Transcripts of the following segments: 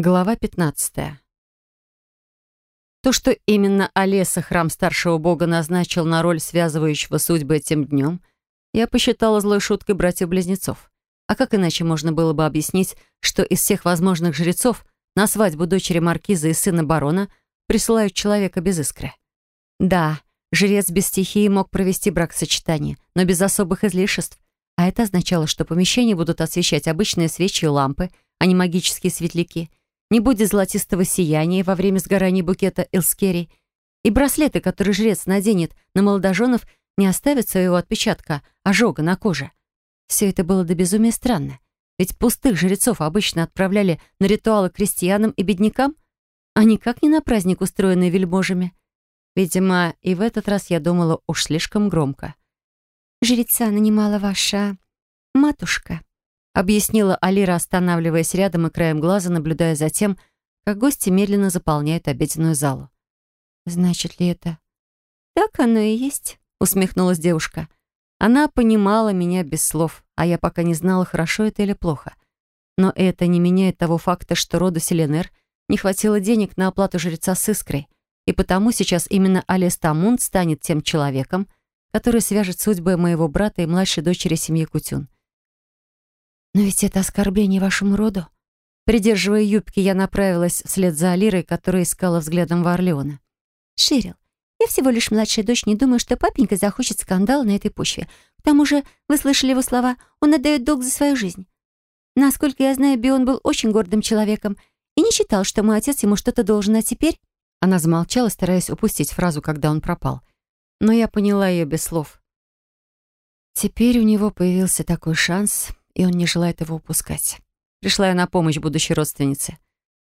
Глава 15. То, что именно Олеса, храм старшего бога, назначил на роль связывающего судьбы этим днем, я посчитала злой шуткой братьев-близнецов. А как иначе можно было бы объяснить, что из всех возможных жрецов на свадьбу дочери маркиза и сына барона присылают человека без искры? Да, жрец без стихии мог провести брак-сочетание, но без особых излишеств, а это означало, что помещение будут освещать обычные свечи и лампы, а не магические светляки — не будет золотистого сияния во время сгорания букета Элскери, и браслеты, которые жрец наденет на молодоженов, не оставят своего отпечатка ожога на коже. Все это было до безумия странно. Ведь пустых жрецов обычно отправляли на ритуалы крестьянам и беднякам, а никак не на праздник, устроенный вельможами. Видимо, и в этот раз я думала уж слишком громко. «Жреца нанимала ваша матушка», объяснила Алира, останавливаясь рядом и краем глаза, наблюдая за тем, как гости медленно заполняют обеденную залу. «Значит ли это?» «Так оно и есть», — усмехнулась девушка. Она понимала меня без слов, а я пока не знала, хорошо это или плохо. Но это не меняет того факта, что роду Селенер не хватило денег на оплату жреца с искрой, и потому сейчас именно Алис Тамунд станет тем человеком, который свяжет судьбы моего брата и младшей дочери семьи Кутюн. «Но ведь это оскорбление вашему роду». Придерживая юбки, я направилась вслед за Алирой, которая искала взглядом Варлеона. «Ширил, я всего лишь младшая дочь, не думаю, что папенька захочет скандал на этой почве. К тому же, вы слышали его слова, он отдает долг за свою жизнь. Насколько я знаю, Бион был очень гордым человеком и не считал, что мой отец ему что-то должен, а теперь...» Она замолчала, стараясь упустить фразу, когда он пропал. Но я поняла ее без слов. Теперь у него появился такой шанс, и он не желает его упускать. Пришла я на помощь будущей родственнице.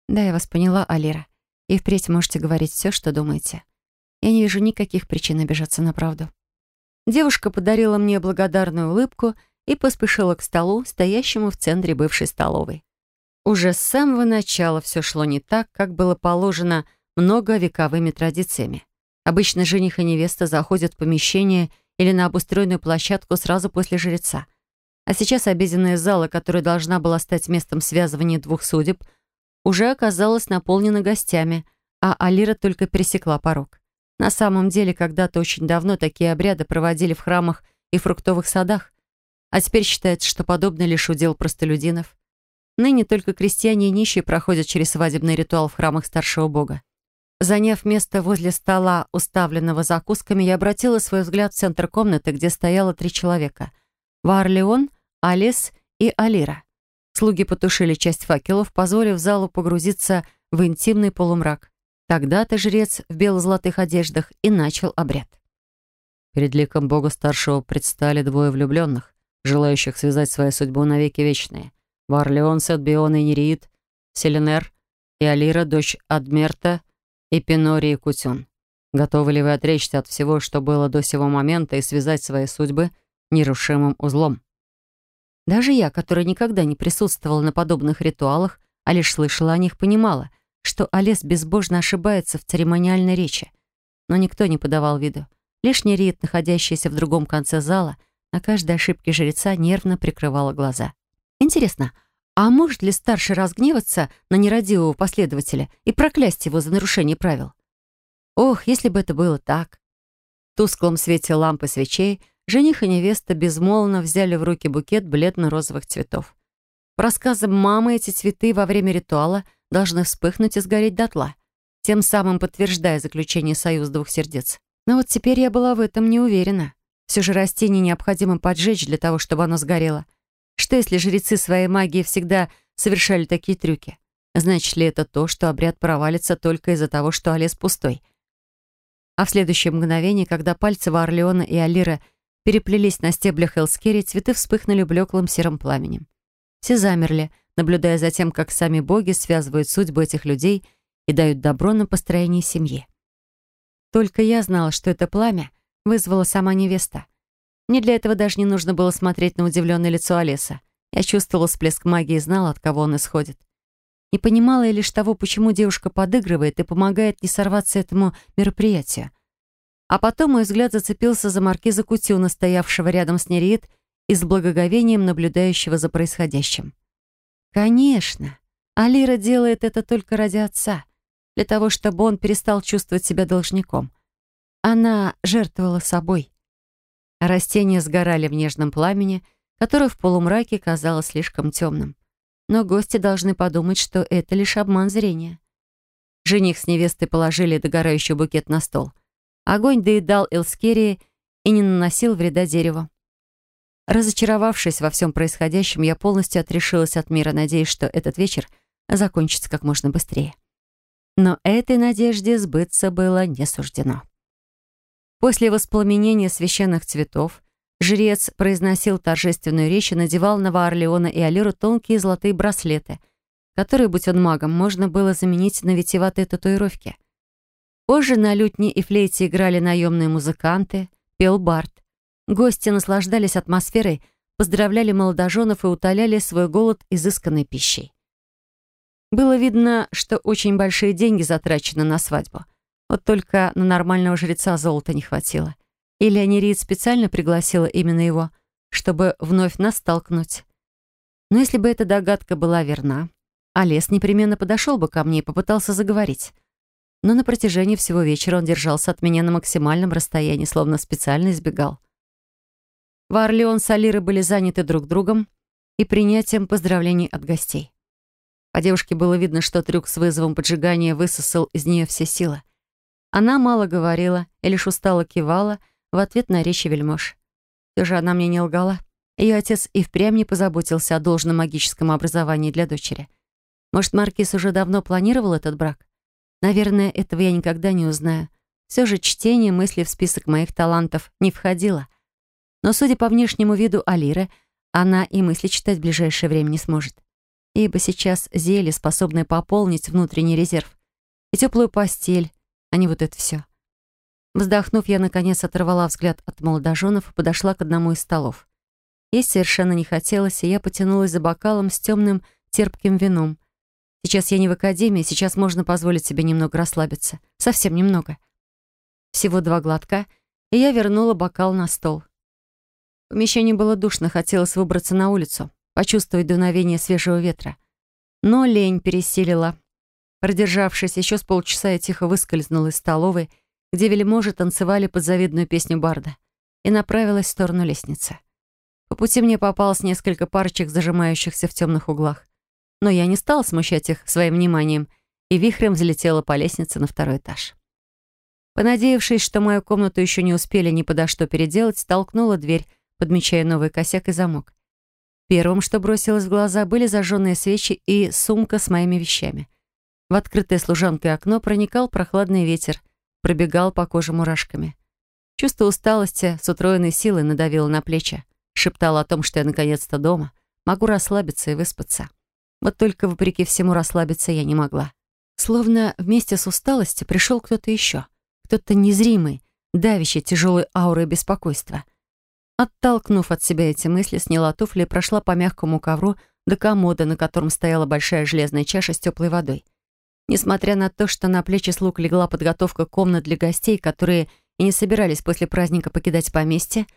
Да, я вас поняла, Алира. И впредь можете говорить все, что думаете. Я не вижу никаких причин обижаться на правду. Девушка подарила мне благодарную улыбку и поспешила к столу, стоящему в центре бывшей столовой. Уже с самого начала все шло не так, как было положено многовековыми традициями. Обычно жених и невеста заходят в помещение или на обустроенную площадку сразу после жреца. А сейчас обеденная зала, которая должна была стать местом связывания двух судеб, уже оказалась наполнена гостями, а Алира только пересекла порог. На самом деле, когда-то очень давно такие обряды проводили в храмах и фруктовых садах, а теперь считается, что подобное лишь удел простолюдинов. Ныне только крестьяне и нищие проходят через свадебный ритуал в храмах старшего бога. Заняв место возле стола, уставленного закусками, я обратила свой взгляд в центр комнаты, где стояло три человека. Варлеон, Алис и Алира. Слуги потушили часть факелов, позволив залу погрузиться в интимный полумрак. Тогда-то жрец в бело-золотых одеждах и начал обряд. Перед ликом бога старшего предстали двое влюбленных, желающих связать свою судьбу навеки вечные. Варлеон, Сетбион и Нереид, Селенер и Алира, дочь Адмерта и Пинории Кутюн. Готовы ли вы отречься от всего, что было до сего момента, и связать свои судьбы нерушимым узлом? Даже я, которая никогда не присутствовала на подобных ритуалах, а лишь слышала о них, понимала, что Олес безбожно ошибается в церемониальной речи. Но никто не подавал виду. Лишь Нерит, находящаяся в другом конце зала, на каждой ошибке жреца нервно прикрывала глаза. Интересно, а может ли старший разгневаться на нерадивого последователя и проклясть его за нарушение правил? Ох, если бы это было так. В тусклом свете лампы свечей Жених и невеста безмолвно взяли в руки букет бледно-розовых цветов. По рассказам мамы, эти цветы во время ритуала должны вспыхнуть и сгореть дотла, тем самым подтверждая заключение союза двух сердец. Но вот теперь я была в этом не уверена. Все же растение необходимо поджечь для того, чтобы оно сгорело. Что если жрецы своей магии всегда совершали такие трюки? Значит ли это то, что обряд провалится только из-за того, что Олес пустой? А в следующее мгновение, когда пальцы Варлеона и Алира – переплелись на стеблях Элскери, цветы вспыхнули блеклым серым пламенем. Все замерли, наблюдая за тем, как сами боги связывают судьбу этих людей и дают добро на построение семьи. Только я знала, что это пламя вызвала сама невеста. Мне для этого даже не нужно было смотреть на удивленное лицо Олеса. Я чувствовала всплеск магии и знала, от кого он исходит. Не понимала я лишь того, почему девушка подыгрывает и помогает не сорваться этому мероприятию. А потом мой взгляд зацепился за маркиза Кутюна, стоявшего рядом с Нереид и с благоговением наблюдающего за происходящим. Конечно, Алира делает это только ради отца, для того, чтобы он перестал чувствовать себя должником. Она жертвовала собой. Растения сгорали в нежном пламени, которое в полумраке казалось слишком темным. Но гости должны подумать, что это лишь обман зрения. Жених с невестой положили догорающий букет на стол. Огонь доедал Элскерии и не наносил вреда дереву. Разочаровавшись во всем происходящем, я полностью отрешилась от мира, надеясь, что этот вечер — закончится как можно быстрее. Но этой надежде сбыться было не суждено. После воспламенения священных цветов жрец произносил торжественную речь и надевал на Ваорлеона и Алиру тонкие золотые браслеты, которые, будь он магом, можно было заменить на витиеватые татуировки. Позже на лютне и флейте играли наемные музыканты, пел Барт. Гости наслаждались атмосферой, поздравляли молодоженов и утоляли свой голод изысканной пищей. Было видно, что очень большие деньги затрачены на свадьбу. Вот только на нормального жреца золота не хватило. Или Анирид специально пригласила именно его, чтобы вновь нас столкнуть. Но если бы эта догадка была верна, Олес непременно подошел бы ко мне и попытался заговорить. Но на протяжении всего вечера он держался от меня на максимальном расстоянии, словно специально избегал. Варлеон с Алирой были заняты друг другом и принятием поздравлений от гостей. По девушке было видно, что трюк с вызовом поджигания высосал из нее все силы. Она мало говорила и лишь устало кивала в ответ на речи вельмож. Все же она мне не лгала. Ее отец и впрямь не позаботился о должном магическом образовании для дочери. Может, Маркиз уже давно планировал этот брак? Наверное, этого я никогда не узнаю. Все же чтение мысли в список моих талантов не входило. Но, судя по внешнему виду Алиры, она и мысли читать в ближайшее время не сможет ибо сейчас зелье, способное пополнить внутренний резерв. И теплую постель, а не вот это все. Вздохнув, я, наконец, оторвала взгляд от молодоженов и подошла к одному из столов. Есть совершенно не хотелось, и я потянулась за бокалом с темным терпким вином. Сейчас я не в академии, сейчас можно позволить себе немного расслабиться. Совсем немного. Всего два глотка, и я вернула бокал на стол. В помещении было душно, хотелось выбраться на улицу почувствовать дуновение свежего ветра. Но лень пересилила. Продержавшись еще с полчаса, я тихо выскользнула из столовой, где вельможи танцевали под завидную песню Барда, и направилась в сторону лестницы. По пути мне попалось несколько парочек, зажимающихся в темных углах. Но я не стала смущать их своим вниманием и вихрем взлетела по лестнице на второй этаж. Понадеявшись, что мою комнату еще не успели ни подо что переделать, столкнула дверь, подмечая новый косяк и замок. Первым, что бросилось в глаза, были зажженные свечи и сумка с моими вещами. В открытое служанкой окно проникал прохладный ветер, пробегал по коже мурашками. Чувство усталости с утроенной силой надавило на плечи, шептало о том, что я наконец-то дома, могу расслабиться и выспаться. Вот только, вопреки всему, расслабиться я не могла. Словно вместе с усталостью пришел кто-то еще, кто-то незримый, давящий тяжелой аурой беспокойства — Оттолкнув от себя эти мысли, сняла туфли и прошла по мягкому ковру до комода, на котором стояла большая железная чаша с теплой водой. Несмотря на то, что на плечи слуг легла подготовка комнат для гостей, которые и не собирались после праздника покидать поместье,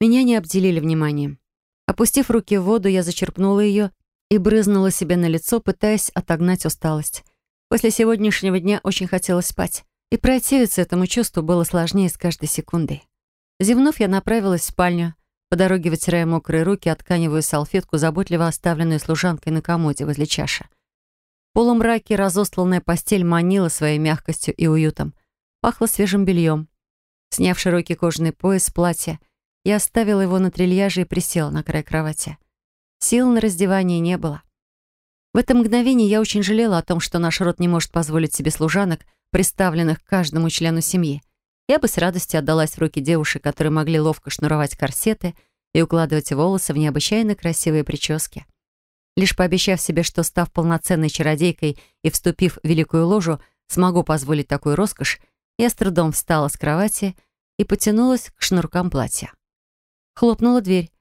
меня не обделили вниманием. Опустив руки в воду, я зачерпнула ее и брызнула себе на лицо, пытаясь отогнать усталость. После сегодняшнего дня очень хотелось спать, и противиться этому чувству было сложнее с каждой секундой. Зевнув, я направилась в спальню, по дороге вытирая мокрые руки, отканиваю салфетку, заботливо оставленную служанкой на комоде возле чаши. В полумраке разостланная постель манила своей мягкостью и уютом. Пахло свежим бельем. Сняв широкий кожаный пояс платья, я оставила его на трильяже и присела на край кровати. Сил на раздевание не было. В это мгновение я очень жалела о том, что наш род не может позволить себе служанок, приставленных к каждому члену семьи. Я бы с радостью отдалась в руки девушек, которые могли ловко шнуровать корсеты и укладывать волосы в необычайно красивые прически. Лишь пообещав себе, что, став полноценной чародейкой и вступив в великую ложу, смогу позволить такую роскошь, я с трудом встала с кровати и потянулась к шнуркам платья. Хлопнула дверь.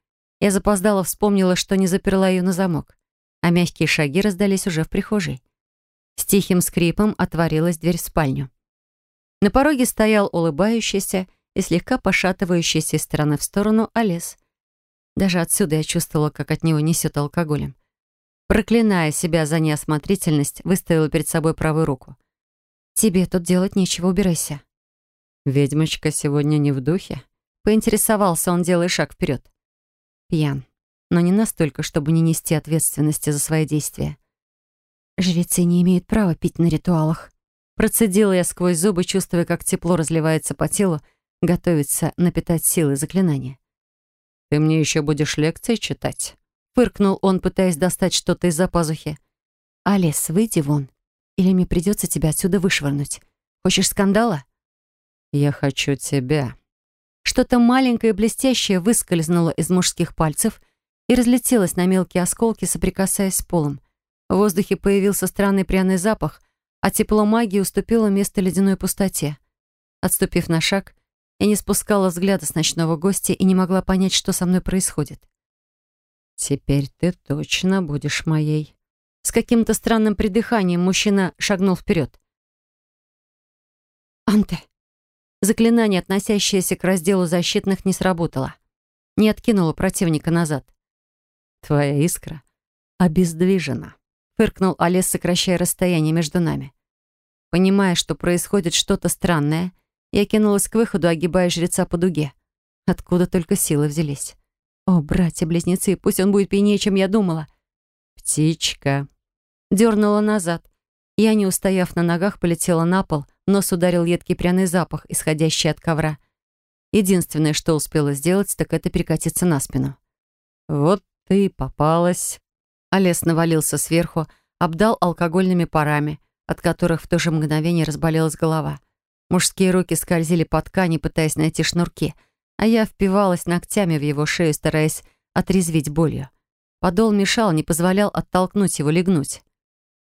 Я запоздала, вспомнила, что не заперла ее на замок, а мягкие шаги раздались уже в прихожей. С тихим скрипом отворилась дверь в спальню. На пороге стоял улыбающийся и слегка пошатывающийся из стороны в сторону Олес. Даже отсюда я чувствовала, как от него несет алкоголем. Проклиная себя за неосмотрительность, выставила перед собой правую руку. «Тебе тут делать нечего, убирайся». «Ведьмочка сегодня не в духе?» Поинтересовался он, делая шаг вперед. Пьян, но не настолько, чтобы не нести ответственности за свои действия. «Жрецы не имеют права пить на ритуалах». Процедила я сквозь зубы, чувствуя, как тепло разливается по телу, готовится напитать силы заклинания. «Ты мне еще будешь лекции читать?» Фыркнул он, пытаясь достать что-то из-за пазухи. «Алис, выйди вон, или мне придется тебя отсюда вышвырнуть. Хочешь скандала?» «Я хочу тебя». Что-то маленькое и блестящее выскользнуло из мужских пальцев и разлетелось на мелкие осколки, соприкасаясь с полом. В воздухе появился странный пряный запах, а тепло магии уступило место ледяной пустоте. Отступив на шаг, я не спускала взгляда с ночного гостя и не могла понять, что со мной происходит. «Теперь ты точно будешь моей». С каким-то странным придыханием мужчина шагнул вперед. «Анте!» Заклинание, относящееся к разделу защитных, не сработало. Не откинуло противника назад. «Твоя искра обездвижена», — фыркнул Олес, сокращая расстояние между нами. Понимая, что происходит что-то странное, я кинулась к выходу, огибая жреца по дуге. Откуда только силы взялись. О, братья-близнецы, пусть он будет пьянее, чем я думала. «Птичка!» Дернула назад. Я, не устояв на ногах, полетела на пол, нос ударил едкий пряный запах, исходящий от ковра. Единственное, что успела сделать, так это перекатиться на спину. «Вот ты попалась!» Олес навалился сверху, обдал алкогольными парами, от которых в то же мгновение разболелась голова. Мужские руки скользили по ткани, пытаясь найти шнурки — а я впивалась ногтями в его шею, стараясь отрезвить болью. Подол мешал, не позволял оттолкнуть его, легнуть.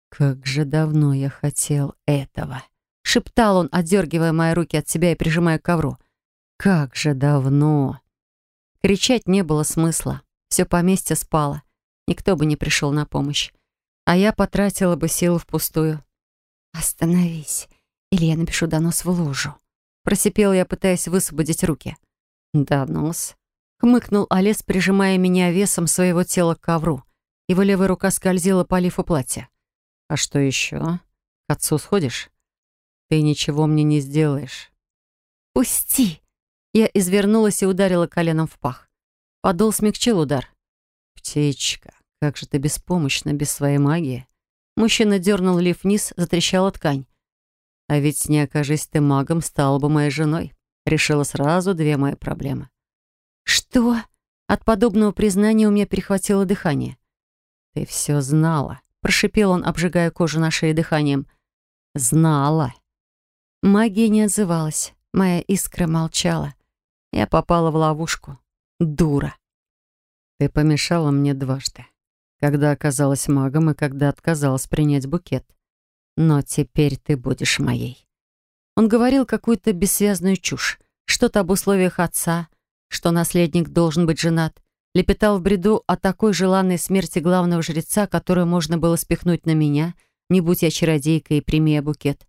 «Как же давно я хотел этого!» — шептал он, отдергивая мои руки от себя и прижимая к ковру. «Как же давно!» Кричать не было смысла. Все поместье спало. Никто бы не пришел на помощь. А я потратила бы силу впустую. «Остановись, или я напишу донос в лужу». Просипела я, пытаясь высвободить руки. «Донос», — хмыкнул Олес, прижимая меня весом своего тела к ковру. Его левая рука скользила по лифу платья. «А что еще? К отцу сходишь? Ты ничего мне не сделаешь». «Пусти!» Я извернулась и ударила коленом в пах. Подол смягчил удар. «Птичка, как же ты беспомощна без своей магии!» Мужчина дернул лиф вниз, затрещала ткань. «А ведь не окажись ты магом, стала бы моей женой решила сразу две мои проблемы. «Что?» От подобного признания у меня перехватило дыхание. «Ты все знала», — прошипел он, обжигая кожу на шее дыханием. «Знала». Магия не отзывалась. Моя искра молчала. Я попала в ловушку. Дура. Ты помешала мне дважды. Когда оказалась магом и когда отказалась принять букет. Но теперь ты будешь моей. Он говорил какую-то бессвязную чушь. Что-то об условиях отца, что наследник должен быть женат. Лепетал в бреду о такой желанной смерти главного жреца, которую можно было спихнуть на меня, не будь я чародейкой и примия букет.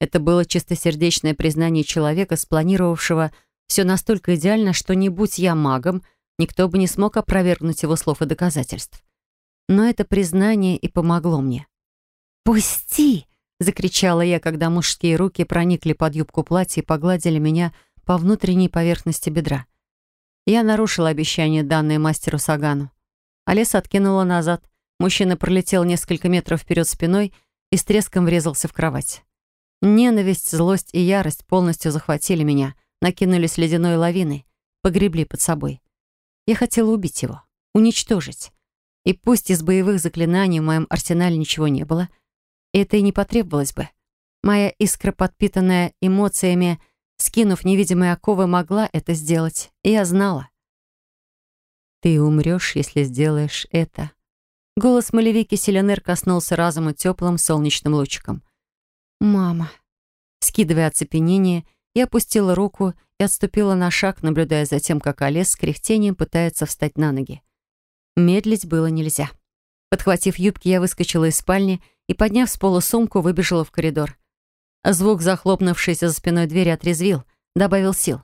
Это было чистосердечное признание человека, спланировавшего все настолько идеально, что не будь я магом, никто бы не смог опровергнуть его слов и доказательств. Но это признание и помогло мне. «Пусти!» Закричала я, когда мужские руки проникли под юбку платья и погладили меня по внутренней поверхности бедра. Я нарушила обещание, данное мастеру Сагану. Олеса откинула назад. Мужчина пролетел несколько метров вперед спиной и с треском врезался в кровать. Ненависть, злость и ярость полностью захватили меня, накинулись ледяной лавиной, погребли под собой. Я хотела убить его, уничтожить. И пусть из боевых заклинаний в моем арсенале ничего не было — это и не потребовалось бы. Моя искра, подпитанная эмоциями, скинув невидимые оковы, могла это сделать. И я знала. «Ты умрешь, если сделаешь это». Голос Малевики Селенер коснулся разума теплым солнечным лучиком. «Мама». Скидывая оцепенение, я опустила руку и отступила на шаг, наблюдая за тем, как Олес с кряхтением пытается встать на ноги. Медлить было нельзя. Подхватив юбки, я выскочила из спальни и, подняв с пола сумку, выбежала в коридор. Звук захлопнувшейся за спиной двери отрезвил, добавил сил.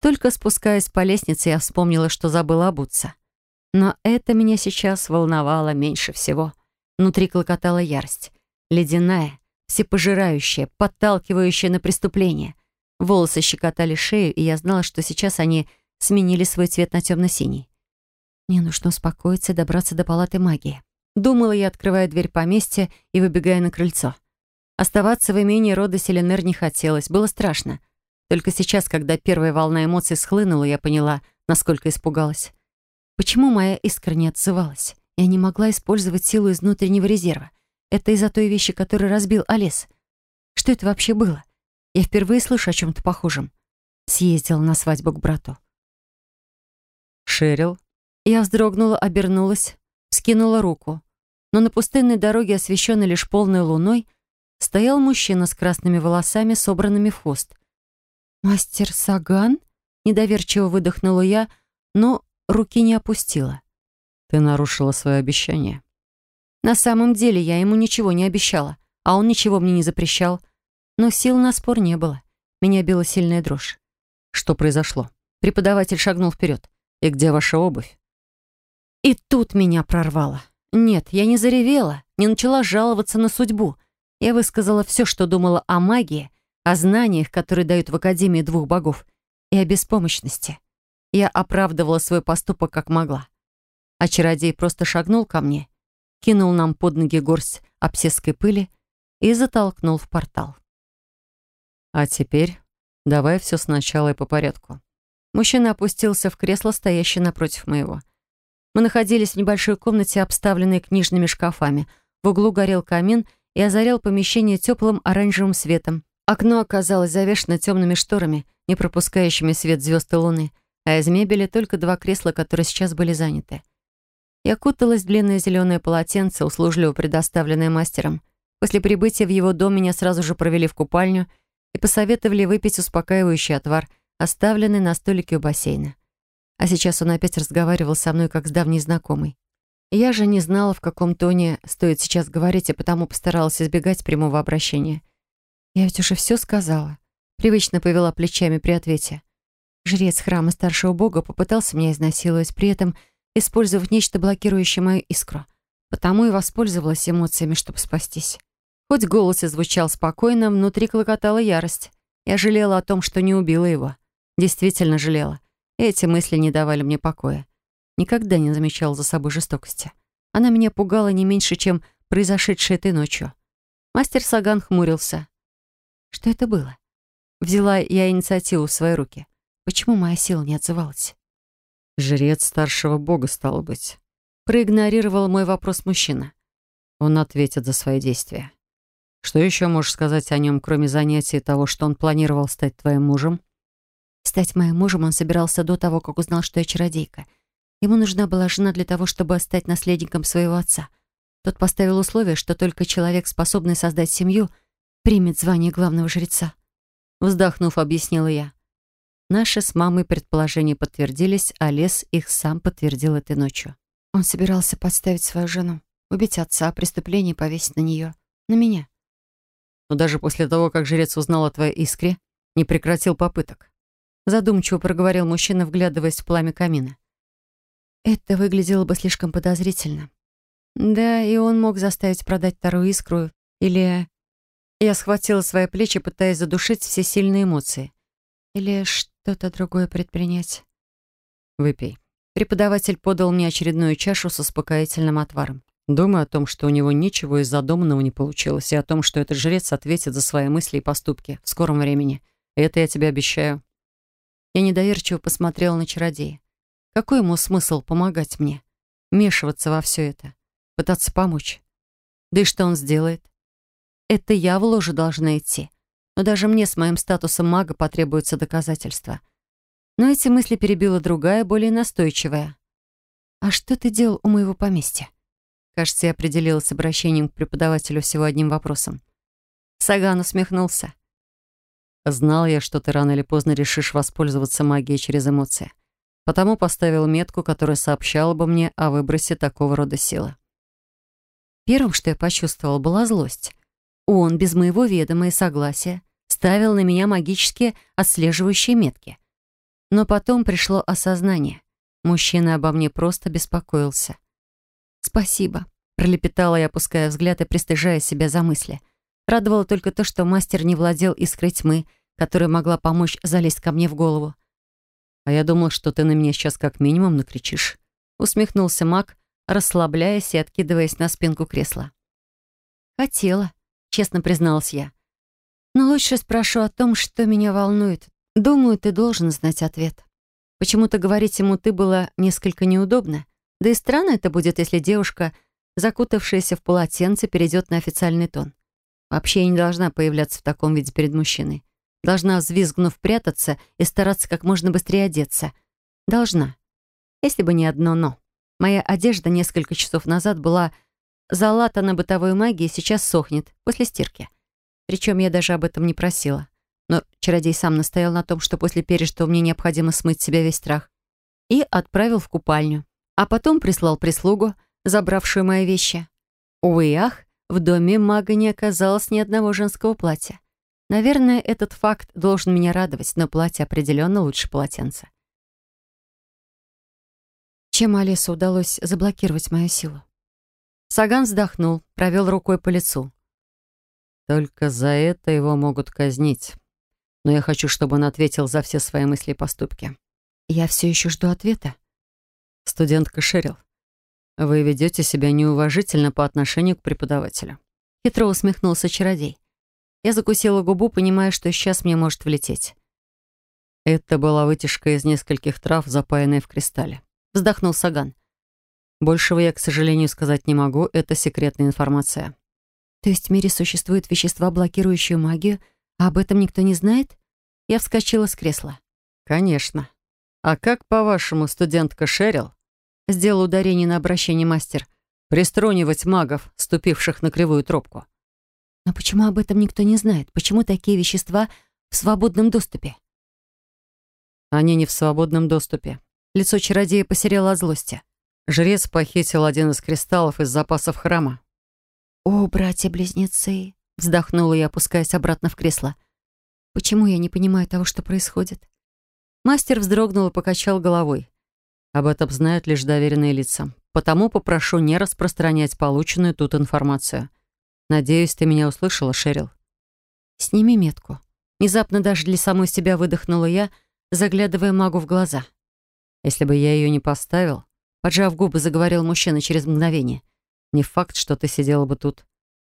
Только спускаясь по лестнице, я вспомнила, что забыла обуться. Но это меня сейчас волновало меньше всего. Внутри клокотала ярость. Ледяная, всепожирающая, подталкивающая на преступление. Волосы щекотали шею, и я знала, что сейчас они сменили свой цвет на темно-синий. Мне нужно успокоиться и добраться до палаты магии. Думала я, открывая дверь поместья и выбегая на крыльцо. Оставаться в имении рода Селенер не хотелось, было страшно. Только сейчас, когда первая волна эмоций схлынула, я поняла, насколько испугалась. Почему моя искра не отзывалась? Я не могла использовать силу из внутреннего резерва. Это из-за той вещи, которую разбил Олес. Что это вообще было? Я впервые слышу о чем-то похожем. Съездила на свадьбу к брату. «Шерил?» Я вздрогнула, обернулась, скинула руку. Но на пустынной дороге, освещенной лишь полной луной, стоял мужчина с красными волосами, собранными в хвост. «Мастер Саган?» — недоверчиво выдохнула я, но руки не опустила. «Ты нарушила свое обещание». На самом деле я ему ничего не обещала, а он ничего мне не запрещал. Но сил на спор не было. Меня била сильная дрожь. Что произошло? Преподаватель шагнул вперед. «И где ваша обувь?» И тут меня прорвало. Нет, я не заревела, не начала жаловаться на судьбу. Я высказала все, что думала о магии, о знаниях, которые дают в Академии двух богов, и о беспомощности. Я оправдывала свой поступок как могла. А чародей просто шагнул ко мне, кинул нам под ноги горсть обсесской пыли и затолкнул в портал. А теперь давай все сначала и по порядку. Мужчина опустился в кресло, стоящее напротив моего. Мы находились в небольшой комнате, обставленной книжными шкафами. В углу горел камин и озарял помещение теплым оранжевым светом. Окно оказалось завешено темными шторами, не пропускающими свет звезд и луны, а из мебели только два кресла, которые сейчас были заняты. Я куталась в длинное зеленое полотенце, услужливо предоставленное мастером. После прибытия в его дом меня сразу же провели в купальню и посоветовали выпить успокаивающий отвар, оставленный на столике у бассейна. А сейчас он опять разговаривал со мной, как с давней знакомой. Я же не знала, в каком тоне стоит сейчас говорить, и потому постаралась избегать прямого обращения. Я ведь уже все сказала. Привычно повела плечами при ответе. Жрец храма старшего бога попытался меня изнасиловать, при этом использовав нечто, блокирующее мою искру. Потому и воспользовалась эмоциями, чтобы спастись. Хоть голос и звучал спокойно, внутри клокотала ярость. Я жалела о том, что не убила его. Действительно жалела. Эти мысли не давали мне покоя. Никогда не замечала за собой жестокости. Она меня пугала не меньше, чем произошедшее этой ночью. Мастер Саган хмурился. Что это было? Взяла я инициативу в свои руки. Почему моя сила не отзывалась? Жрец старшего бога, стало быть. Проигнорировал мой вопрос мужчина. Он ответит за свои действия. Что еще можешь сказать о нем, кроме занятий того, что он планировал стать твоим мужем? Стать моим мужем он собирался до того, как узнал, что я чародейка. Ему нужна была жена для того, чтобы стать наследником своего отца. Тот поставил условие, что только человек, способный создать семью, примет звание главного жреца. Вздохнув, объяснила я. Наши с мамой предположения подтвердились, а Лес их сам подтвердил этой ночью. Он собирался подставить свою жену, убить отца, преступление повесить на нее, на меня. Но даже после того, как жрец узнал о твоей искре, не прекратил попыток. Задумчиво проговорил мужчина, вглядываясь в пламя камина. Это выглядело бы слишком подозрительно. Да, и он мог заставить продать вторую искру. Или... Я схватила свои плечи, пытаясь задушить все сильные эмоции. Или что-то другое предпринять. Выпей. Преподаватель подал мне очередную чашу с успокоительным отваром. Думаю о том, что у него ничего из задуманного не получилось, и о том, что этот жрец ответит за свои мысли и поступки в скором времени. Это я тебе обещаю. Я недоверчиво посмотрела на чародея. Какой ему смысл помогать мне? Вмешиваться во все это? Пытаться помочь? Да и что он сделает? Это я в ложу должна идти. Но даже мне с моим статусом мага потребуются доказательства. Но эти мысли перебила другая, более настойчивая. «А что ты делал у моего поместья?» Кажется, я определилась обращением к преподавателю всего одним вопросом. Саган усмехнулся. Знал я, что ты рано или поздно решишь воспользоваться магией через эмоции. Потому поставил метку, которая сообщала бы мне о выбросе такого рода силы. Первым, что я почувствовала, была злость. Он, без моего ведома и согласия, ставил на меня магические отслеживающие метки. Но потом пришло осознание. Мужчина обо мне просто беспокоился. «Спасибо», — пролепетала я, опуская взгляд и пристыжая себя за мысли. Радовало только то, что мастер не владел искрой тьмы, которая могла помочь залезть ко мне в голову. «А я думал, что ты на меня сейчас как минимум накричишь», — усмехнулся маг, расслабляясь и откидываясь на спинку кресла. «Хотела», — честно призналась я. «Но лучше спрошу о том, что меня волнует. Думаю, ты должен знать ответ. Почему-то говорить ему «ты» было несколько неудобно. Да и странно это будет, если девушка, закутавшаяся в полотенце, перейдет на официальный тон. Вообще я не должна появляться в таком виде перед мужчиной. Должна, взвизгнув, прятаться и стараться как можно быстрее одеться. Должна. Если бы не одно «но». Моя одежда несколько часов назад была залатана бытовой магией, сейчас сохнет после стирки. Причем я даже об этом не просила. Но чародей сам настоял на том, что после пережитого мне необходимо смыть себя весь страх. И отправил в купальню. А потом прислал прислугу, забравшую мои вещи. Увы и ах, в доме мага не оказалось ни одного женского платья. Наверное, этот факт должен меня радовать, но платье определенно лучше полотенца. Чем Алису удалось заблокировать мою силу? Саган вздохнул, провел рукой по лицу. «Только за это его могут казнить. Но я хочу, чтобы он ответил за все свои мысли и поступки». «Я все еще жду ответа». «Студентка Шерил, вы ведете себя неуважительно по отношению к преподавателю». Хитро усмехнулся чародей. Я закусила губу, понимая, что сейчас мне может влететь. Это была вытяжка из нескольких трав, запаянная в кристалле. Вздохнул Саган. Большего я, к сожалению, сказать не могу. Это секретная информация. То есть в мире существуют вещества, блокирующие магию, а об этом никто не знает? Я вскочила с кресла. Конечно. А как, по-вашему, студентка Шерил, сделал ударение на обращение мастер, приструнивать магов, ступивших на кривую тропку? Но почему об этом никто не знает? Почему такие вещества в свободном доступе? Они не в свободном доступе. Лицо чародея посерело от злости. Жрец похитил один из кристаллов из запасов храма. «О, братья-близнецы!» — вздохнула я, опускаясь обратно в кресло. «Почему я не понимаю того, что происходит?» Мастер вздрогнул и покачал головой. «Об этом знают лишь доверенные лица. Потому попрошу не распространять полученную тут информацию. Надеюсь, ты меня услышала, Шерил. Сними метку. Внезапно даже для самой себя выдохнула я, заглядывая магу в глаза. Если бы я ее не поставил, поджав губы, заговорил мужчина через мгновение. Не факт, что ты сидела бы тут.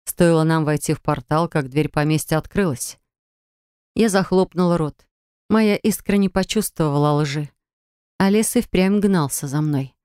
Стоило нам войти в портал, как дверь поместья открылась. Я захлопнула рот. Моя искра не почувствовала лжи. А лес и впрямь гнался за мной.